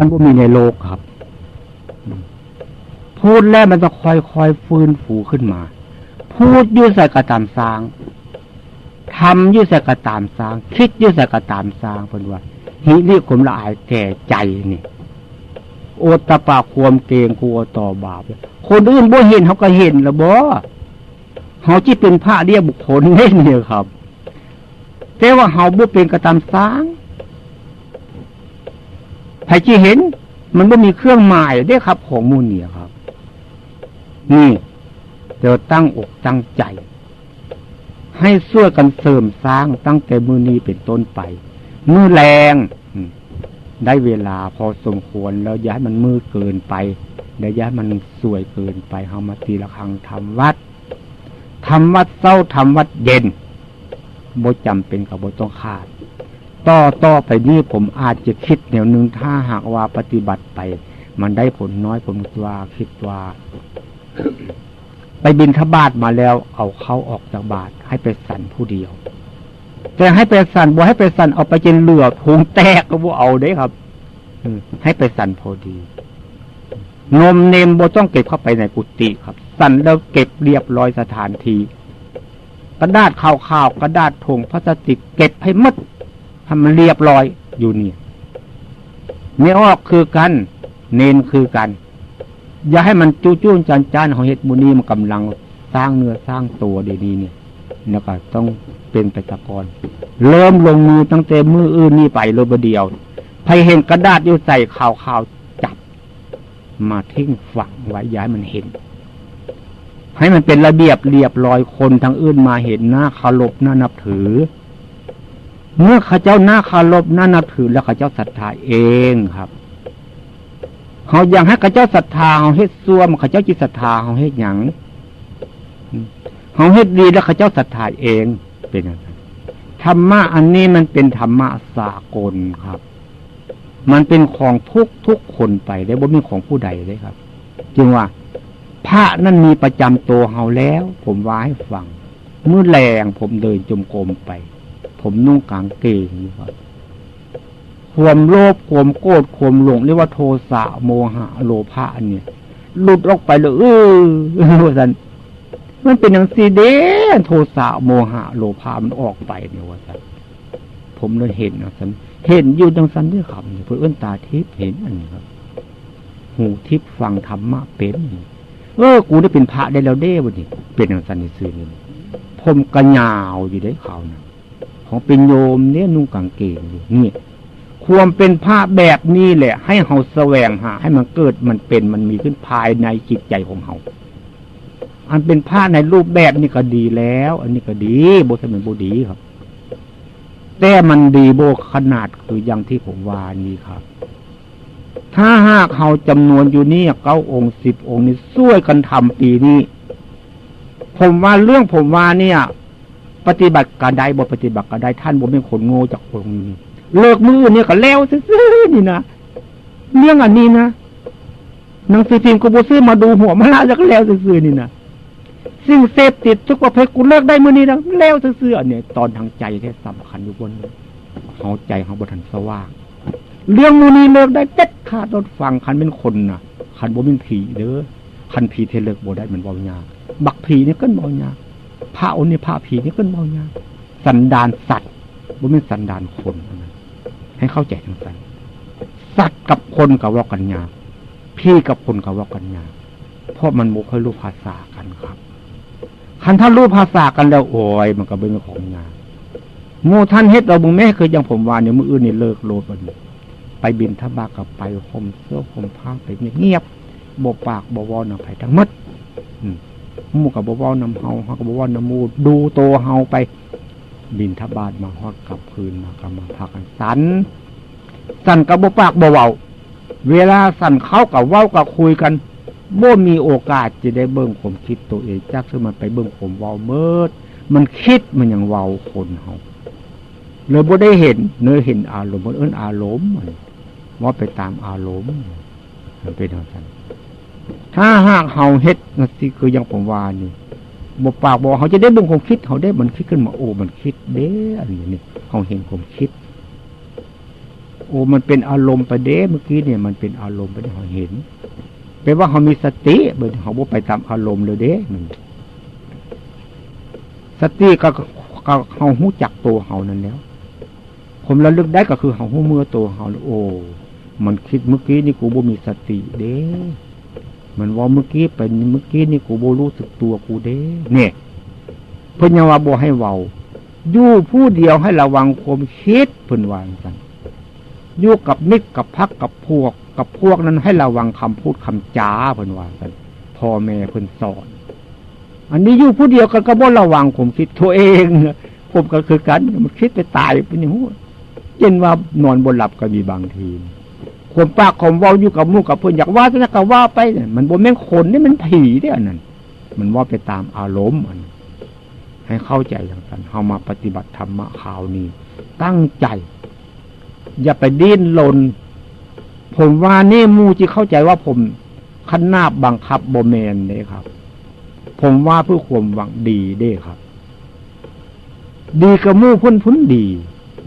มันบ่มีในโลกครับ พูดแล้วมันจะค่อยๆฟื้นฟูขึ้นมา พูดยุ่ใส่กระตามสร้างทำยุ่ใส่กระตามสร้าง คิดยุ่ใส่กระตามสร้างเป็นว่าหิริขมละอายแก่ใจนี่โอตปาความเกงกลัวต่อบาป คนอื่นบ่เห็นเขาก็เห็นละบ่เขาจีเป็นพระเรียกบุคคลนี่เนี่ยครับแต่ว่าเขาบ่เป็นกระตามสร้าง ใครจีเห็น มันบ่มีเครื่องหมายได้ครับ ของมูลเนี่ยครับ นี่เดี๋ยวตั้งอกตั้งใจ ให้ช่วยกันเสริมสร้างตั้งแต่มือนี้เป็นต้นไป มือแรงได้เวลาพอสมควรแล้วย้ายมันมืดเกินไปแล้ย้ายมันสวยเกินไปเฮามาตีละครังทำวัดทำวัดเศร้าทำวัดเย็นบ่จำเป็นกับบ่ต้องขาด ต่อต่อไปนี้ผมอาจจะคิดแนวหนึ่งถ้าหากว่าปฏิบัติไป มันได้ผลน้อยผมว่าคิดว่า ไปบินทบาทมาแล้ว เอาเขาออกจากบาทให้ไปสั่นผู้เดียว แต่ให้ไปสั่นบ่ให้ไปสั่นเอาไปจนเหลือพุงแตกก็บ่เอาได้ครับให้ไปสั่นพอดี นมเนมบ่ต้องเก็บเข้าไปในกุฏิครับ สั่นแล้วเก็บเรียบร้อยสถานทีกระดาษข่าวๆกระดาษถุงพลาสติกเก็บให้มัด ทำมันเรียบร้อยอยู่นี่ไม่ออกคือกัน เนนคือกัน อย่าให้มันจู้จู้จานจานของเฮ็ดบุนีมันกำลังสร้างเนื้อสร้างตัวดีๆเนี่ยแล้วก็ต้องเป็นไปตะกอนเริ่มลงมือตั้งแต่มืออื่นนี่ไปโลบเดียวใครเห็นกระดาษอยู่ใส่ข่าวข่าวจับ มาทิ้งฝังไว้ย้ายมันเห็น ให้มันเป็นระเบียบเรียบร้อยคนทางอื่นมาเห็นหน้าคารพหน้านับถือ เมื่อข้าเจ้าหน้าคารพหน้านับถือแล้วข้าเจ้าศรัทธาเองครับเขาอยากให้ข้าเจ้าศรัทธาเขาเฮ็ดซัวมข้าเจ้าจิตศรัทธาเขาเฮ็ดหยังเขาเฮ็ดดีแล้วข้าเจ้าศรัทธาเองเป็นอย่างนั้นธรรมะอันนี้มันเป็นธรรมะสากลครับ มันเป็นของทุกทุกคนไปได้บ่มีของผู้ใดเลยครับ จึงว่า พระนั่นมีประจำตัวเฮาแล้ว ผมว่าให้ฟังเมื่อแรงผมเดินจมกรมไป ผมนุ่งกางเกงนี่ครับความโลภความโกรธความหลงเรียกว่าโทสะโมหะโลภะเนี่ยหลุดออกไปเลยเออสันมันเป็นอย่างสีเดโทสะโมหะโลภามันออกไปเนี่ยว่าสันผมเลยเห็นนะสันเห็นอยู่จังสันด้วยครับเพื่อเอื้นตาทิพย์เห็นอันนี้ครับ หูทิพย์ฟังธรรมะเป็นเออ กูได้เป็นพระได้แล้วเด้วันนี้เป็นอย่างสันในซื่อนี่ผมกระยาวอยู่ได้เขานะ ของเป็นโยมเนี่ยนุ่งกางเกงอยู่นี่ควรเป็นพระแบบนี้แหละ ให้เขาแสวงหา ให้มันเกิดมันเป็นมันมีขึ้นภายในจิตใจของเขาอันเป็นผ้าในรูปแบบนี่ก็ดีแล้ว อันนี้ก็ดีโบสมันโบดีครับ แต่มันดีโบขนาดคืออย่างที่ผมว่านี่ครับ ถ้าหากเขาจำนวนอยู่นี่เก้าองค์สิบองค์นี่ช่วยกันทำปีนี้ ผมว่าเรื่องผมว่าเนี่ย ปฏิบัติการใดบ่ปฏิบัติการใดท่านบ่เป็นคนโง่จากคนี้เลิกมือเนี่ยก็แล้วซื้อนี่นะเรื่องอันนี้นะหนังสือพิมพ์กูบ่ซื้อมาดูหัวมาละแล้วแล้วซื้อนี่นะสิ่งเสพติดทุกประเภทกูเลิกได้เมื่อนี้นะแล้วเสื่อเนี่ยตอนทางใจแท้สำคัญอยู่บนเขาใจเขาบทันสว่างเรื่องมือนี้เลิกได้เด็ดขาดรถฟังคันเป็นคนน่ะคันบ่เป็นผีเด้อคันผีเทเลิกบ่ได้เหมือนบ่ยาบักผีนี่ก็บ่ยา พระอนนี่พระผีนี่ก็บ่ยาสันดานสัตว์บ่เป็นสันดานคนให้เข้าใจทั้งสันสัตว์กับคนกับว่ากันยาพี่กับคนกับว่ากันยาเพราะมันบ่ค่อยรู้ภาษากันครับคันท่านรู้ภาษากันแล้วโอ้ยมันก็เป็นของงานโมท่านเฮ็ดเราบุงแม่เคยยังผมวานเนี่ยมืออื่นนี่เลิกโลดมันไปบินทบากับไปคมเสื้อคมผ้าไปเงียบๆบปากบวอนำไปทั้งมด มูกับบวอนำเฮาเฮากับบวอนำมูดูโตเฮาไป บินทบาทมาฮอดกลับคืนมากำมาพักกันสัน สันกับบปากบวเวาเวลาสันเข้ากับเว้ากับคุยกันบ่มีโอกาสจะได้เบิ่งผมคิดตัวเองจักซึ่งมันไปเบิ่งผมเว้าเมิด มันคิดมันยังเว้าคนเฮาเลยบ่ได้เห็น เนื้อเห็นอารมณ์มันเอิ้นอารมณ์มันว่าไปตามอารมณ์มันเป็นเท่านั้นถ้าหากเฮาเฮ็ด นั่นสิคือยังผมว่านี่บ่ปากบอกเขาจะได้บิ่งความคิดเขาได้มันคิดขึ้นมาโอ้มันคิดเด้อันนี้นี่เขาเห็นความคิด โอ้มันเป็นอารมณ์ประเด้เมื่อกี้เนี่ย มันเป็นอารมณ์ไปเขาเห็นแปลว่าเขามีสติเบอเขาบ่ไปตามอารมณ์เลยเด้มันสติก็เขาหูจักตัวเขานั่นแล้ว ผมระลึกได้ก็คือเขาหูเมื่อตัวเขาโอ้มันคิดเมื่อกี้นี่กูบ่มีสติเด้ มันว่าเมื่อกี้เป็นเมื่อกี้นี่กูโบรู้สึกตัวกูเด้เนี่ยเพิ่นว่าบ่ให้เวาอยู่ผู้เดียวให้ระวังความคิดเพิ่นวางกันอยู่กับมิตรกับพักกับพวก กับพวกนั้นให้ระวังคำพูดคำจาเพิ่นวางกันพ่อแม่เพิ่นสอน อันนี้อยู่ผู้เดียวกันก็บ่ระวังผมคิดตัวเองผมก็คือกันมันคิดไปตายเป็นอย่างนี้เช่นว่านอนบนหลับก็มีบางที ความปากของว่าอยู่กับมู่กับเพื่อนอยากว่าจะก็ว่าไปเนี่ยมันบนแม่งคนนี่มันผีเนี่ยนั่นมันว่าไปตามอารมณ์มันให้เข้าใจอย่างนั้นเข้ามาปฏิบัติธรรมะข่าวนี้ ตั้งใจ อย่าไปดิ้นรนผมว่านี่มูที่เข้าใจว่าผมขนาบบังคับโบเมนเลยครับ ผมว่าเพื่อความหวังดีเด้ครับ ดีกับมู่พ้นพ้นดี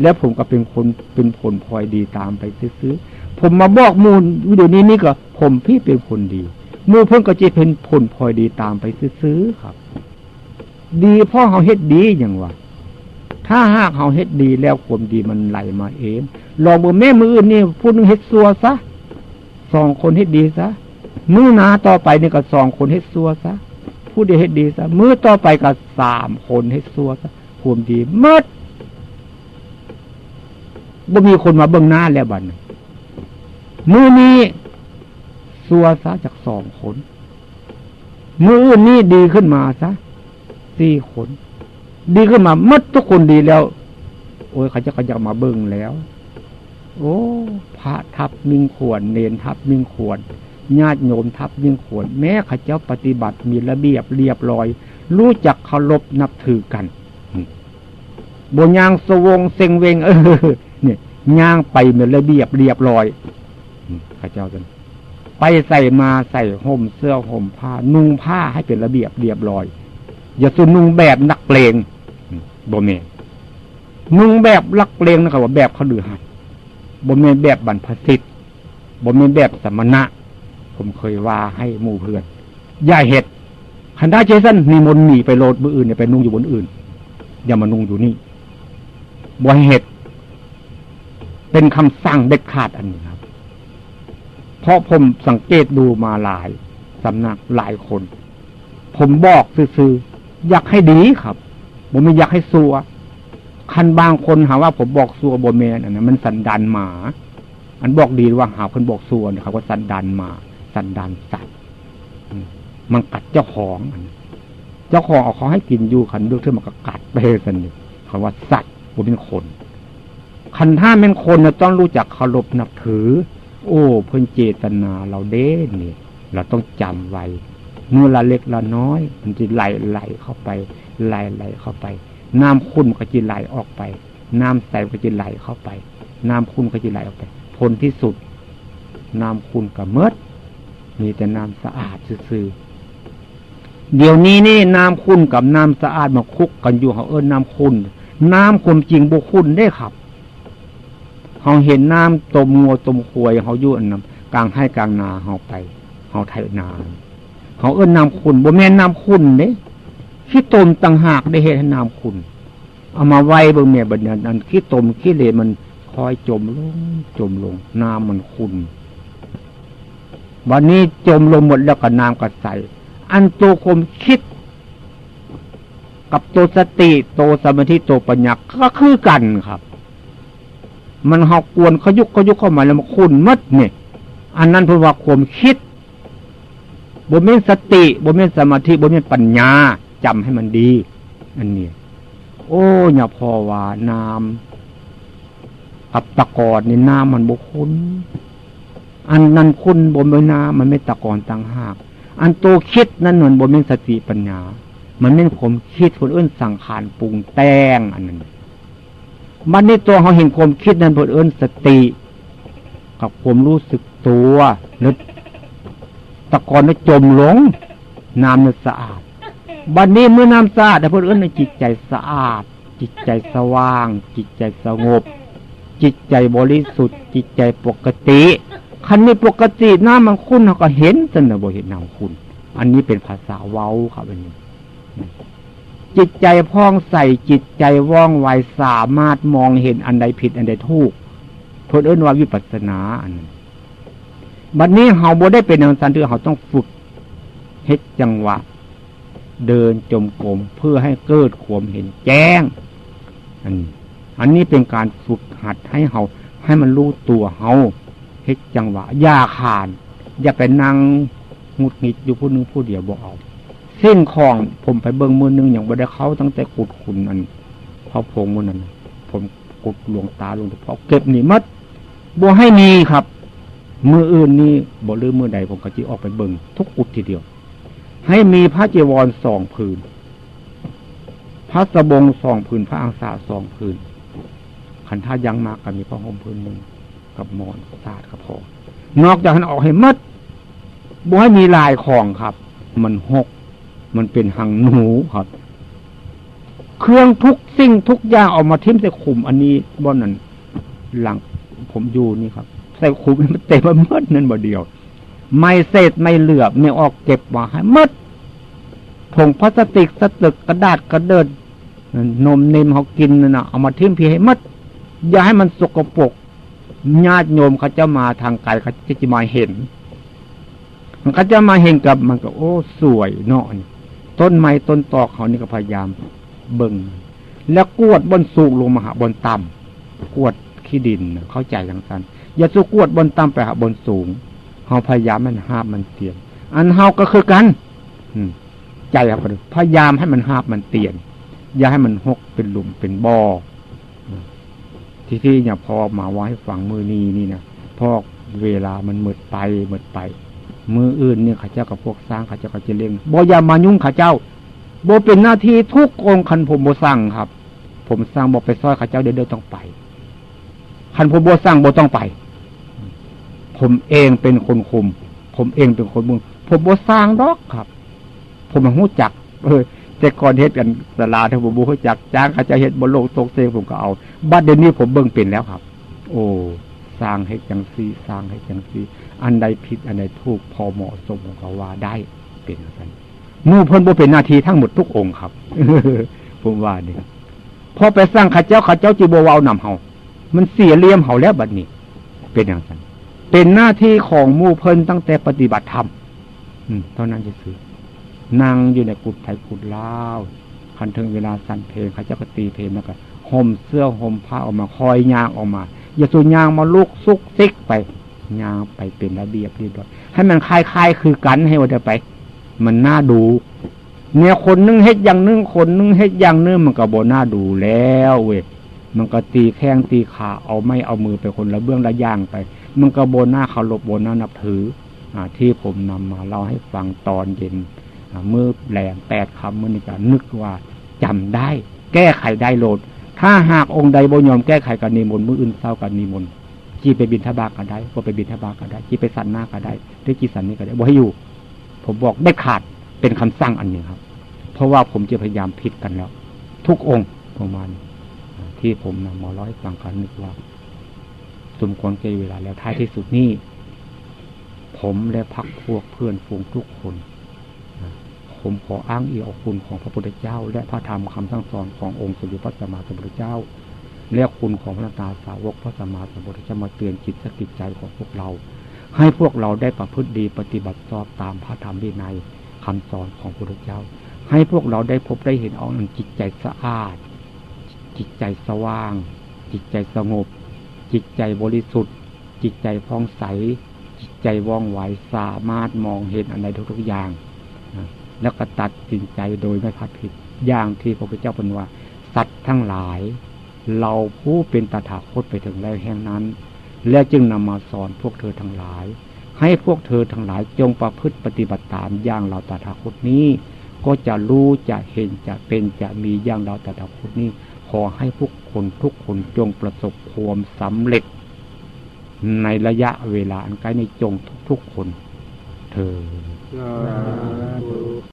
แล้วผมก็เป็นคนเป็นผลพลอยดีตามไปซื้อ ผมมาบอกมูลวิดีโอนี้นี่ก็ ผมพี่เป็นคนดีมูเพิ่งก็จะเป็นผลพลอยดีตามไปซื้อครับ ดีพ่อเขาเฮ็ดดีอย่างวะถ้าหากเขาเฮ็ดดีแล้วความดีมันไหลมาเองลองเบอแม่มืออื่นนี่พูดนึงเฮ็ดซัวซะสองคนเฮ็ดดีซะมือนาต่อไปนี่ก็สองคนเฮ็ดซัวซะผู้เดีเฮ็ดดีซะมือต่อไปก็สามคนเฮ็ดซัวซะความดีมดบ่มีคนมาเบื้องหน้าแล้วบัดนี้ มือนี้สัวซะจากสองคนมืออื่นนี่ดีขึ้นมาซะสี่คนดีขึ้นมามัดทุกคนดีแล้ว โอ้ยเขาจะเขาจะมาเบิ่งแล้ว โอ้ พระทับมิงขวนเนนทับมิงขวนญาติโยมทับมิงขวนแม้ข้าเจ้าปฏิบัติมีระเบียบเรียบร้อย รู้จักเคารพนับถือกันบนยางสวงเซงเวงเออเนี่ยย่างไปมือนระเบียบเรียบร้อย ข้าเจ้าจนไปใส่มาใส่ห่มเสื้อห่มผ้า นุ่งผ้าให้เป็นระเบียบเรียบร้อย อย่าสุนุ่งแบบนักเลงบ่เมนุ่งแบบลักเลงนะครับว่าแบบเขาดือหัดบ่เมแบบบรรพสิทธิ์บ่เมแบบสมณะ ผมเคยว่าให้หมู่เพื่อนอย่าเห็ดคันได้เจสันมีมนหนีไปโลดมืออื่นเนี่ยไปนุ่งอยู่บนอื่น อย่ามานุ่งอยู่นี่บ่เห็ดเป็นคำสั่งเด็ดขาดอันนี้ เพราะผมสังเกตดูมาหลายสำนักหลายคน ผมบอกซื่อๆอยากให้ดีครับ ผมไม่อยากให้ซัวคันบางคนหาว่าผมบอกซัวโบเมนอันนั้นมันสันดานหมา อันบอกดีว่าหาคนบอกซัวนะครับว่าสันดานหมา สันดานสัตว์มันกัดเจ้าของเจ้าของเอาเขาให้กินอยู่คันเลือกเท่ามันก็กัดไปสันนี่คำว่าสัตว์ผมเป็นคน คันท่าเป็นคนเราต้องรู้จักเคารพนับถือ โอ้เพิ่นเจตนาเราเด้เนี่ยเราต้องจำไว้เมื่อละเล็กละน้อย มันจะไหลไหลเข้าไปไหลไหลเข้าไป น้ำขุ่นก็จะไหลออกไป น้ำใสก็จะไหลเข้าไป น้ำขุ่นก็จะไหลออกไปผลที่สุด น้ำขุ่นกับเมดมีแต่น้ำสะอาดซื่อเดี๋ยวนี้นี่น้ำขุ่นกับน้ำสะอาดมาคุกกันอยู่เขาเอิญน้ำขุ่นน้ำความจริงบุคุณได้ครับ เขาเห็นน้ำตมงัวตมควยเขายุ่นำกลางให้กลางนาเขาไปเขาไถนาเขาเอิ้อนน้ำคุณบ่แม่นน้ำคุณเด้ขี้ตมต่างหากได้เห็นน้ำคุณ เอามาไว้เบิ่งแม่บัดนั้นนั้นขี้ตมขี้เลมันคอยจมลง จมลง น้ำมันคุณ วันนี้จมลงหมดแล้วก็น้ำก็ใส อันตัวคมคิด กับตัวสติ ตัวสมาธิตัวปัญญาก็คือกันครับ มันหอกกวนขยุกขยุกเข้ามาแล้วมันคุณมัดเนี่ยอันนั้นเพราะว่าความคิดบนเมนสติบนเมนสมาธิบนเมนปัญญาจำให้มันดี อันนี้โอ้ยาพอว่าน้ำกับตะกอนนี่น้ำมันบุคุณอันนั้นคุณบนเมน้ำมันไม่ตะกอนต่างหาก อันโตคิดนั่นเหมือนบนเมนสติปัญญา มันไม่ผมคิดคนอื่นสั่งขานปรุงแต่งอันนั้น มันนี่ตัวเขาเห็นความคิดนั้นเพื่อเอิญสติ กับความรู้สึกตัวนึกตะกอนนั้นจมลงน้ำนั้นสะอาดบัดนนี้เมื่อน้ำสะอาดเพื่อเอิญในจิตใจสะอาด จิตใจสว่าง จิตใจสงบ จิตใจบริสุทธิ์ จิตใจปกติคันนี้ปกติน้ามันคุณเขาก็เห็นสนบ่เห็นน้ำคุณ อันนี้เป็นภาษาเว้าครับอันนี้ จิตใจพ้องใส่จิตใจว่องไวสามารถมองเห็นอันใดผิด อันใดถูกเพื่อเอื้นว่าวิปัสสนาอันนั้นบัดนี้เฮาบ่ได้เป็นอย่างสันตือเขาต้องฝึกเฮ็ดจังหวะ เดินจมกรมเพื่อให้เกิดควมเห็นแจ้ง อันนี้อันนี้เป็นการฝึกหัดให้เฮาให้มันรู้ตัวเฮาเฮ็ดจังหวะอย่าขาน อย่าไปนั่งงุดหงิดอยู่ผู้นึงผู้เดียวบอกเอา เส้นของผมไปเบิ้งมือนึงอย่างบ่ได้เขาตั้งแต่กุดขุนอันพระพงมือนั้นผมกุดหลวงตาหลวงพ่อเก็บหนีมัดบ่ให้มีครับมืออื่นนี่บ่ลืมมือใดผมก็จีออกไปเบิ้งทุกกุดทีเดียว ให้มีพระเจวรสองผืนพระสบงสองผืนพระอังสาสองผืนขันท่ายังมากก็มีพระห่มผืนหนึ่งกับมอนศาสตร์ก็พอนอกจากนั้นออกให้มัดบ่ให้มีลายของครับ มันหก มันเป็นหังหนูครับ เครื่องทุกสิ่งทุกอย่างออกมาทิ้มใส่ขุม อันนี้บ่นั่นหลังผมอยู่นี่ครับ ใส่ขุมมันเต็มมันมดนั่นบ่เดียว ไม่เศษไม่เหลือไม่ออกเก็บมาให้มดผงพลาสติกสตึกกระดาษกระเดิดนมเนมเขากินนะเอามาทิ้มพี่ให้มดอย่าให้มันสกปรกญาติโยมเขาจะมาทางไกลเขาจะจะมาเห็น มันก็จะมาเห็นกับมันก็ โอ้ สวยเนาะ ต้นไม้ต้นตอกเขานี่ก็พยายามเบิ่งแล้วกวดบนสูงลงมาหาบนต่ำกวดขี้ดินเข้าใจอย่างนั้นอย่าสู้กวดบนต่ำไปหาบนสูงเขาพยายามมันห้าบมันเตียน อันเฮาก็คือกันอืมใจครับพยายามให้มันห้าบมันเตียน อย่าให้มันหกเป็นหลุมเป็นบ่อที่ที่เนี่ยพอมาไว้ฟังมือนีนี่นะพอเวลามันหมดไปหมดไป มืออื่นเนี่ยข้าเจ้ากับพวกสร้างข้าเจ้าก็จะเลี้ยงบ่อย่ามายุ่งข้าเจ้าโบเป็นหน้าที่ทุกองคันผมโบสั่งครับ ผมสร้างบอกไปซอยข้าเจ้าเดินเดินต้องไปคันผมโบสั่งโบต้องไป ผมเองเป็นคนคุม ผมเองเป็นคนมึงผมโบสร้างดอกครับ ผมมันหู้จัก เออแต่ก่อนเฮ็ดกันสลาถ้าผมบูจักจ้างเขาจะเฮ็ดบนโลกตกเซงผมก็เอาบัดเดี๋ยวนี้ผมเบิ่งเป็นแล้วครับ โอ้ สร้างให้จังซีสร้างให้จังซีอันใดผิดอันใดถูกพอเหมาะสมของเขาว่าได้เป็นกันมู่เพิ่นบ่เป็นหน้าที่ทั้งหมดทุกองค์ครับผมว่าเนี่ยพอไปสร้างข้าเจ้าข้าเจ้าจีบวาวนำเฮามันเสียเลี่ยมเฮาแล้วบัดนี้ เป็นอย่างนั้นเป็นหน้าที่ของมู่เพิ่นตั้งแต่ปฏิบัติธรรมอืมเท่านั้นจะซื้อนั่งอยู่ในกุฏไทยกุฏลาวคันถึงเวลาสั่นเพลงเขาเจะกตีเพลงแล้วก็ห่มเสื้อห่มผ้าออกมาคอยยางออกมา อย่าสูยางมาลุกซุกซิกไปยางไปเป็นระเบียบเรียบร้อยให้มันคลายคลายคือกันให้วันเดียไป มันน่าดู เนี่ยคนนึงเฮ็ดอย่างนึงคนนึงเฮ็ดอย่างนึงมันก็บ่น่าดูแล้วเว้ยมันก็ตีแข้งตีขาเอาไม่เอามือไปคนละเบื้องละย่างไป มันก็โบหน้าเคารพโบหน้านับถือ อ่า ที่ผมนำมาเล่าให้ฟังตอนเย็นเมื่อแหลมแปดคำเมื่อนี่ก็นึกว่าจำได้ แก้ไขได้โลด ถ้าหากองค์ใดบ่ยอมแก้ไขกันนิมนต์มืออื่นเศร้ากันนิมนต์จีไปบินทบาก็ได้บ่ไปบินทบาก็ได้จีไปสันหน้าก็ได้หรือจีสันนี้ก็ได้บ่ให้อยู่ ผมบอกได้ขาดเป็นคำสั่งอันหนึ่งครับ เพราะว่าผมจะพยายามพิดกันแล้ว ทุกองค์ประมาณที่ผมนำมาร้อยฟังกันนึกว่าสมควรเกเวลาแล้วท้ายที่สุดนี้ผมและพักพวกเพื่อนฝูงทุกคน ผมขออ้างอิงคุณของพระพุทธเจ้า และพระธรรมคำสั่งสอนขององค์สมเด็จพระสัมมาสัมพุทธเจ้า และคุณของพระตาสาวกพระสัมมาสัมพุทธเจ้ามาเตือนจิตสกิจใจของพวกเรา ให้พวกเราได้ประพฤติดีปฏิบัติชอบตามพระธรรมวินัยคำสอนของพระพุทธเจ้า ให้พวกเราได้พบได้เห็นเอาอันจิตใจสะอาด จิตใจสว่าง จิตใจสงบ จิตใจบริสุทธิ์ จิตใจพองใส จิตใจว่องไวสามารถมองเห็นอะไรทุกๆอย่าง แล้วก็ตัดสินใจโดยไม่พัดผิด อย่างที่พระพุทธเจ้าเป็นว่า สัตว์ทั้งหลาย เราผู้เป็นตถาคตไปถึงแล้วแห่งนั้น และจึงนำมาสอนพวกเธอทั้งหลาย ให้พวกเธอทั้งหลายจงประพฤติปฏิบัติตามอย่างเราตถาคตนี้ ก็จะรู้จะเห็นจะเป็นจะมีอย่างเราตถาคตนี้ ขอให้พวกคนทุกคนจงประสบความสำเร็จ ในระยะเวลาอันใกล้ในจงทุกๆคน เธอ